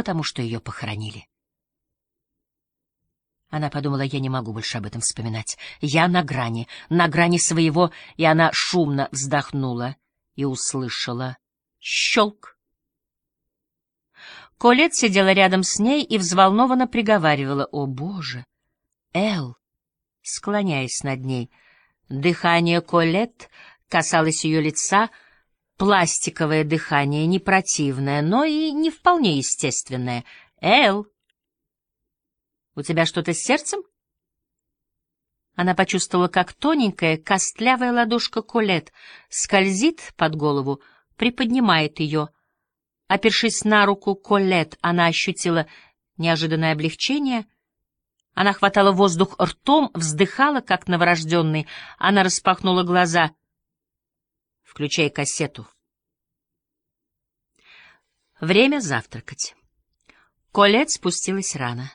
потому что ее похоронили. Она подумала, я не могу больше об этом вспоминать. Я на грани, на грани своего, и она шумно вздохнула и услышала щелк. Колет сидела рядом с ней и взволнованно приговаривала, «О, Боже! Эл!» склоняясь над ней. Дыхание Колет касалось ее лица, пластиковое дыхание, не противное, но и не вполне естественное. «Эл!» У тебя что-то с сердцем? Она почувствовала, как тоненькая, костлявая ладошка Колет скользит под голову, приподнимает ее. Опершись на руку Колет, она ощутила неожиданное облегчение. Она хватала воздух ртом, вздыхала, как новорожденный. Она распахнула глаза. «Включай кассету». Время завтракать. Колет спустилась рано.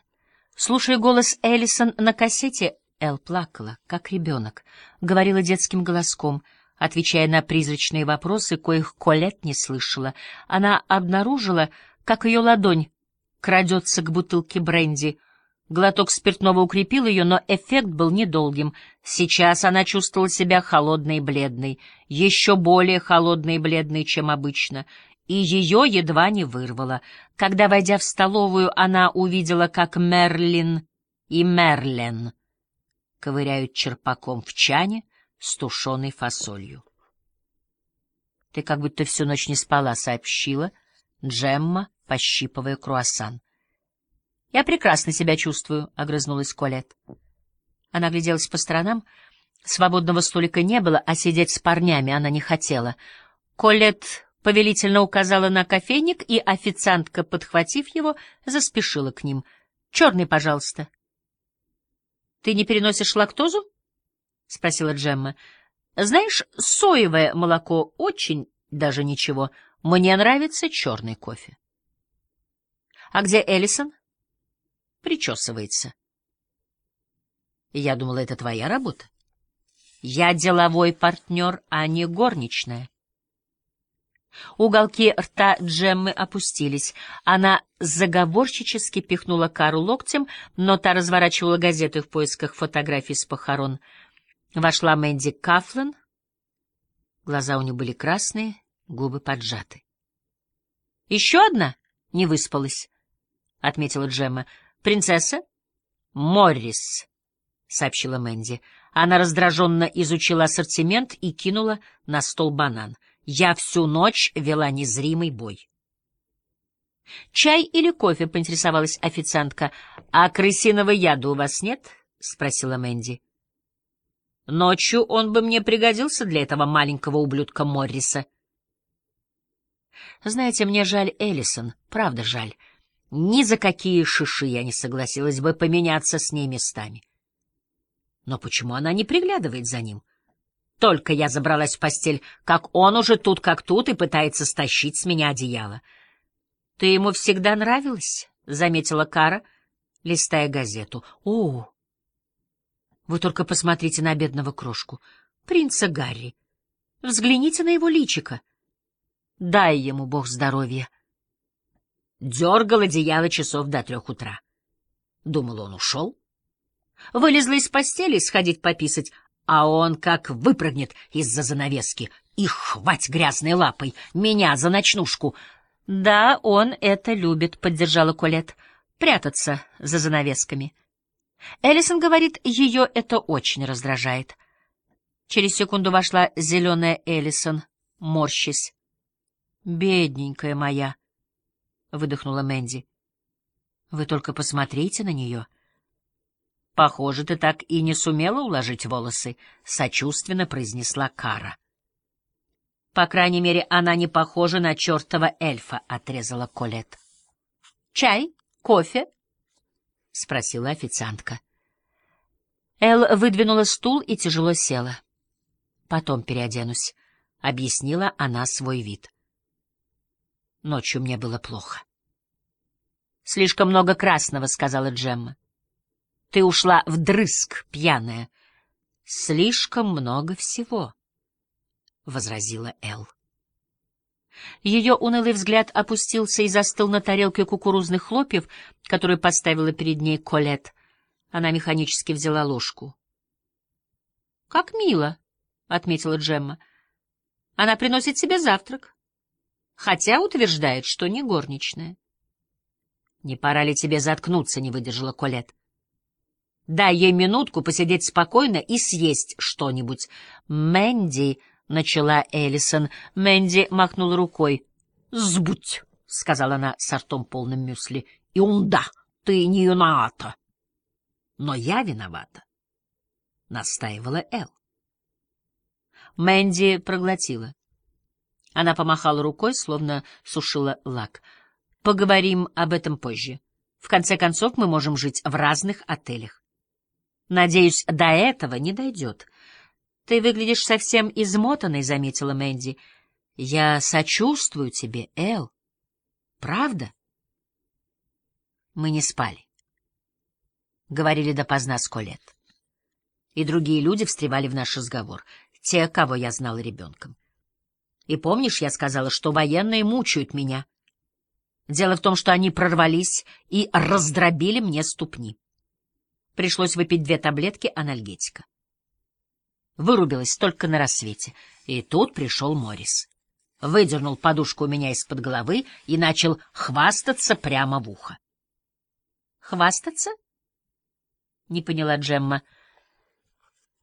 Слушая голос Эллисон на кассете, Эл плакала, как ребенок, говорила детским голоском, отвечая на призрачные вопросы, коих Колет не слышала. Она обнаружила, как ее ладонь крадется к бутылке бренди. Глоток спиртного укрепил ее, но эффект был недолгим. Сейчас она чувствовала себя холодной и бледной, еще более холодной и бледной, чем обычно, и ее едва не вырвало. Когда, войдя в столовую, она увидела, как Мерлин и Мерлен ковыряют черпаком в чане с тушеной фасолью. — Ты как будто всю ночь не спала, — сообщила Джемма, пощипывая круассан. — Я прекрасно себя чувствую, — огрызнулась Колет. Она гляделась по сторонам. Свободного столика не было, а сидеть с парнями она не хотела. Колет повелительно указала на кофейник, и официантка, подхватив его, заспешила к ним. — Черный, пожалуйста. — Ты не переносишь лактозу? — спросила Джемма. — Знаешь, соевое молоко очень даже ничего. Мне нравится черный кофе. — А где Эллисон? — Причесывается. — Я думала, это твоя работа. — Я деловой партнер, а не горничная. Уголки рта Джеммы опустились. Она заговорщически пихнула Кару локтем, но та разворачивала газеты в поисках фотографий с похорон. Вошла Мэнди Кафлан. Глаза у нее были красные, губы поджаты. — Еще одна? Не выспалась, — отметила Джемма. — Принцесса? — Моррис, — сообщила Мэнди. Она раздраженно изучила ассортимент и кинула на стол банан. Я всю ночь вела незримый бой. «Чай или кофе?» — поинтересовалась официантка. «А крысиного яда у вас нет?» — спросила Мэнди. «Ночью он бы мне пригодился для этого маленького ублюдка Морриса». «Знаете, мне жаль Эллисон, правда жаль. Ни за какие шиши я не согласилась бы поменяться с ней местами». «Но почему она не приглядывает за ним?» Только я забралась в постель, как он уже тут как тут и пытается стащить с меня одеяло. — Ты ему всегда нравилась? — заметила Кара, листая газету. — О! Вы только посмотрите на бедного крошку. Принца Гарри. Взгляните на его личико. Дай ему бог здоровья. Дергал одеяло часов до трех утра. Думал, он ушел. Вылезла из постели сходить пописать, а он как выпрыгнет из-за занавески и хвать грязной лапой меня за ночнушку. — Да, он это любит, — поддержала Колет, — прятаться за занавесками. Эллисон говорит, ее это очень раздражает. Через секунду вошла зеленая Эллисон, морщась. — Бедненькая моя, — выдохнула Мэнди. — Вы только посмотрите на нее. — Похоже, ты так и не сумела уложить волосы, сочувственно произнесла Кара. По крайней мере, она не похожа на чертова эльфа, отрезала Колет. Чай, кофе? спросила официантка. Эл выдвинула стул и тяжело села. Потом переоденусь, объяснила она свой вид. Ночью мне было плохо. Слишком много красного, сказала Джемма. Ты ушла вдрызг, пьяная. — Слишком много всего, — возразила Эл. Ее унылый взгляд опустился и застыл на тарелке кукурузных хлопьев, которую поставила перед ней Колет. Она механически взяла ложку. — Как мило, — отметила Джемма. — Она приносит себе завтрак, хотя утверждает, что не горничная. — Не пора ли тебе заткнуться, — не выдержала Колет. Дай ей минутку посидеть спокойно и съесть что-нибудь. Мэнди, — начала Эллисон. Мэнди махнула рукой. — Сбудь, — сказала она с ртом полным мюсли. — И он да, ты не виновата. — Но я виновата, — настаивала Эл. Мэнди проглотила. Она помахала рукой, словно сушила лак. — Поговорим об этом позже. В конце концов, мы можем жить в разных отелях. Надеюсь, до этого не дойдет. Ты выглядишь совсем измотанной, — заметила Мэнди. Я сочувствую тебе, Эл. Правда? Мы не спали. Говорили допоздна с Колет. И другие люди встревали в наш разговор, те, кого я знала ребенком. И помнишь, я сказала, что военные мучают меня? Дело в том, что они прорвались и раздробили мне ступни. Пришлось выпить две таблетки анальгетика. Вырубилась только на рассвете. И тут пришел Морис. Выдернул подушку у меня из-под головы и начал хвастаться прямо в ухо. «Хвастаться?» — не поняла Джемма.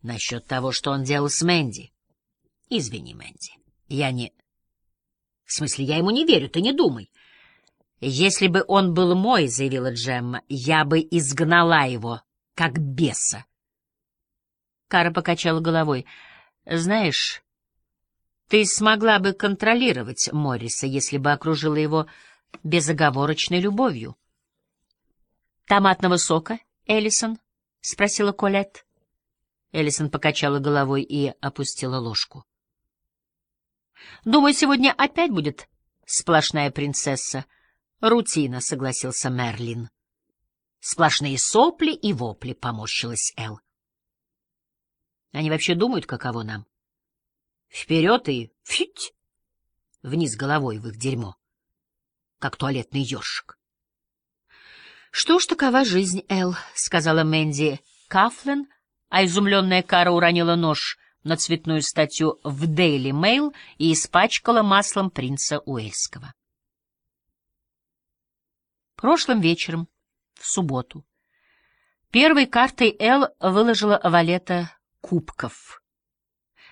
«Насчет того, что он делал с Мэнди. Извини, Мэнди, я не...» «В смысле, я ему не верю, ты не думай». «Если бы он был мой, — заявила Джемма, — я бы изгнала его как беса. Кара покачала головой. Знаешь, ты смогла бы контролировать Морриса, если бы окружила его безоговорочной любовью. Томатного сока, Эллисон? спросила Колет. Эллисон покачала головой и опустила ложку. Думаю, сегодня опять будет сплошная принцесса. Рутина, согласился Мерлин. Сплошные сопли и вопли, — поморщилась Эл. Они вообще думают, каково нам? Вперед и фить! Вниз головой в их дерьмо, как туалетный ёршик. Что ж, такова жизнь, Эл, — сказала Мэнди Кафлен, а изумленная Кара уронила нож на цветную статью в Daily Mail и испачкала маслом принца Уэльского. Прошлым вечером в субботу. Первой картой Эл выложила Валета кубков.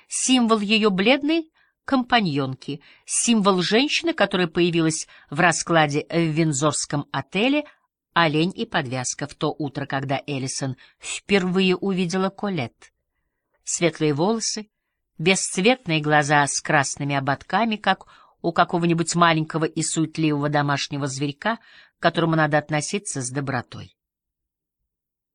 Символ ее бледной компаньонки, символ женщины, которая появилась в раскладе в Винзорском отеле «Олень и подвязка» в то утро, когда Эллисон впервые увидела Колет. Светлые волосы, бесцветные глаза с красными ободками, как у какого-нибудь маленького и суетливого домашнего зверька, к которому надо относиться с добротой.